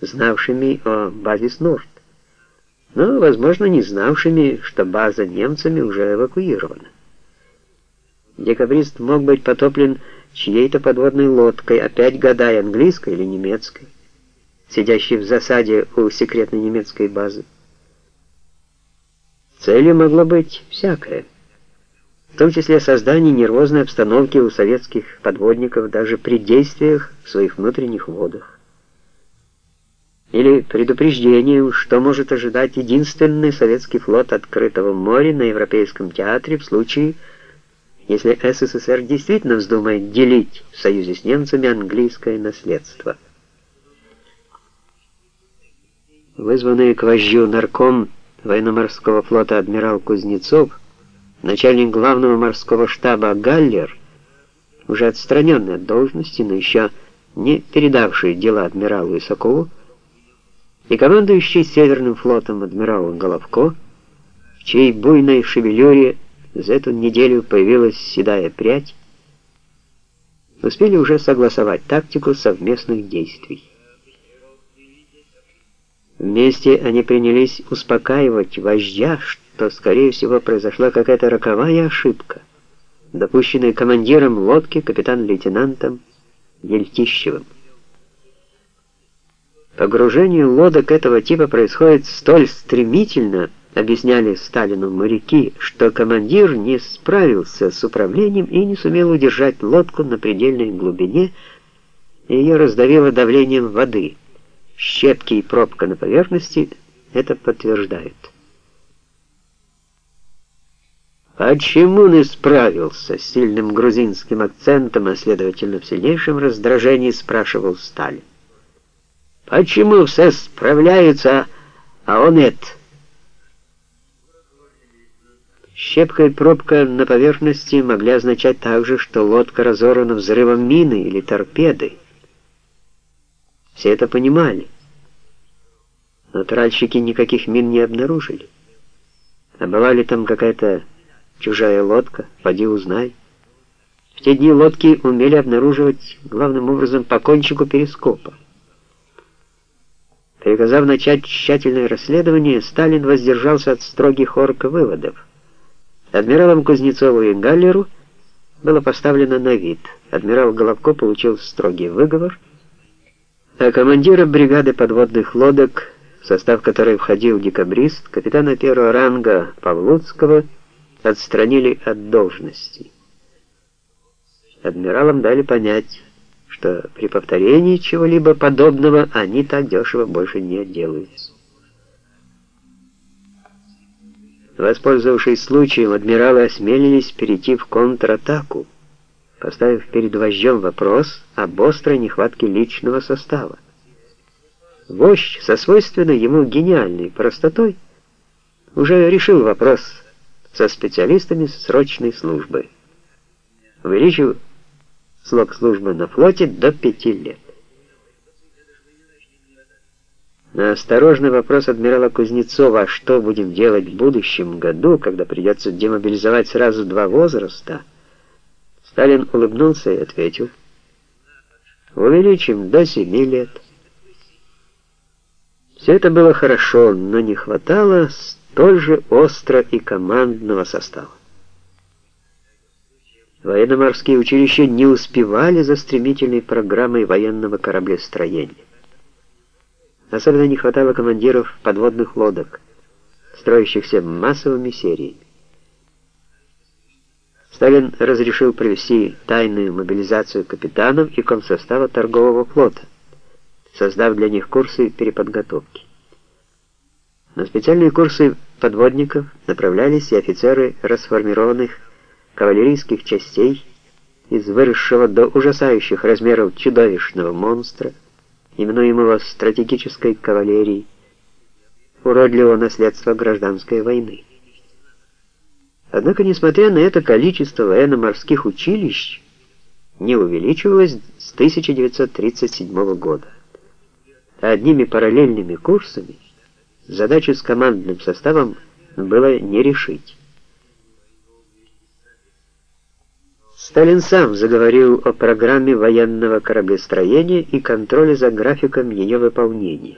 знавшими о базис Норд, но, возможно, не знавшими, что база немцами уже эвакуирована. Декабрист мог быть потоплен чьей-то подводной лодкой, опять гадая, английской или немецкой, сидящей в засаде у секретной немецкой базы. Целью могло быть всякое, в том числе создание нервозной обстановки у советских подводников даже при действиях в своих внутренних водах. Или предупреждением, что может ожидать единственный советский флот открытого моря на Европейском театре в случае, если СССР действительно вздумает делить в союзе с немцами английское наследство. Вызванный к вождю нарком военно-морского флота адмирал Кузнецов, начальник главного морского штаба Галлер, уже отстраненный от должности, но еще не передавший дела адмиралу Исакову, и командующий Северным флотом адмирал Головко, в чьей буйной шевелюре за эту неделю появилась седая прядь, успели уже согласовать тактику совместных действий. Вместе они принялись успокаивать вождя, что, скорее всего, произошла какая-то роковая ошибка, допущенная командиром лодки капитан-лейтенантом Ельтищевым. Погружение лодок этого типа происходит столь стремительно, объясняли Сталину моряки, что командир не справился с управлением и не сумел удержать лодку на предельной глубине, и ее раздавило давлением воды. Щепки и пробка на поверхности это подтверждают. «Почему не справился?» — с сильным грузинским акцентом, а следовательно в сильнейшем раздражении спрашивал Сталин. «Почему все справляются, а он нет?» Щепка и пробка на поверхности могли означать также, что лодка разорвана взрывом мины или торпеды. Все это понимали. Но тральщики никаких мин не обнаружили. А была ли там какая-то чужая лодка, поди узнай. В те дни лодки умели обнаруживать главным образом по кончику перископа. Приказав начать тщательное расследование, Сталин воздержался от строгих орг-выводов. Адмиралам Кузнецову и Галлеру было поставлено на вид. Адмирал Головко получил строгий выговор, а командира бригады подводных лодок, в состав которой входил декабрист, капитана первого ранга Павлуцкого, отстранили от должности. Адмиралам дали понять, что при повторении чего-либо подобного они так дешево больше не отделаются. Воспользовавшись случаем, адмиралы осмелились перейти в контратаку поставив перед вождем вопрос об острой нехватке личного состава. Вождь со свойственной ему гениальной простотой уже решил вопрос со специалистами срочной службы, увеличив срок службы на флоте до пяти лет. На осторожный вопрос адмирала Кузнецова, а что будем делать в будущем году, когда придется демобилизовать сразу два возраста, Сталин улыбнулся и ответил, «Увеличим до семи лет». Все это было хорошо, но не хватало столь же остро и командного состава. Военно-морские училища не успевали за стремительной программой военного кораблестроения. Особенно не хватало командиров подводных лодок, строящихся массовыми сериями. Сталин разрешил провести тайную мобилизацию капитанов и комсостава торгового флота, создав для них курсы переподготовки. На специальные курсы подводников направлялись и офицеры расформированных кавалерийских частей из выросшего до ужасающих размеров чудовищного монстра, именуемого стратегической кавалерией, уродливого наследства гражданской войны. Однако, несмотря на это, количество военно-морских училищ не увеличивалось с 1937 года. А одними параллельными курсами задачу с командным составом было не решить. Сталин сам заговорил о программе военного кораблестроения и контроле за графиком ее выполнения.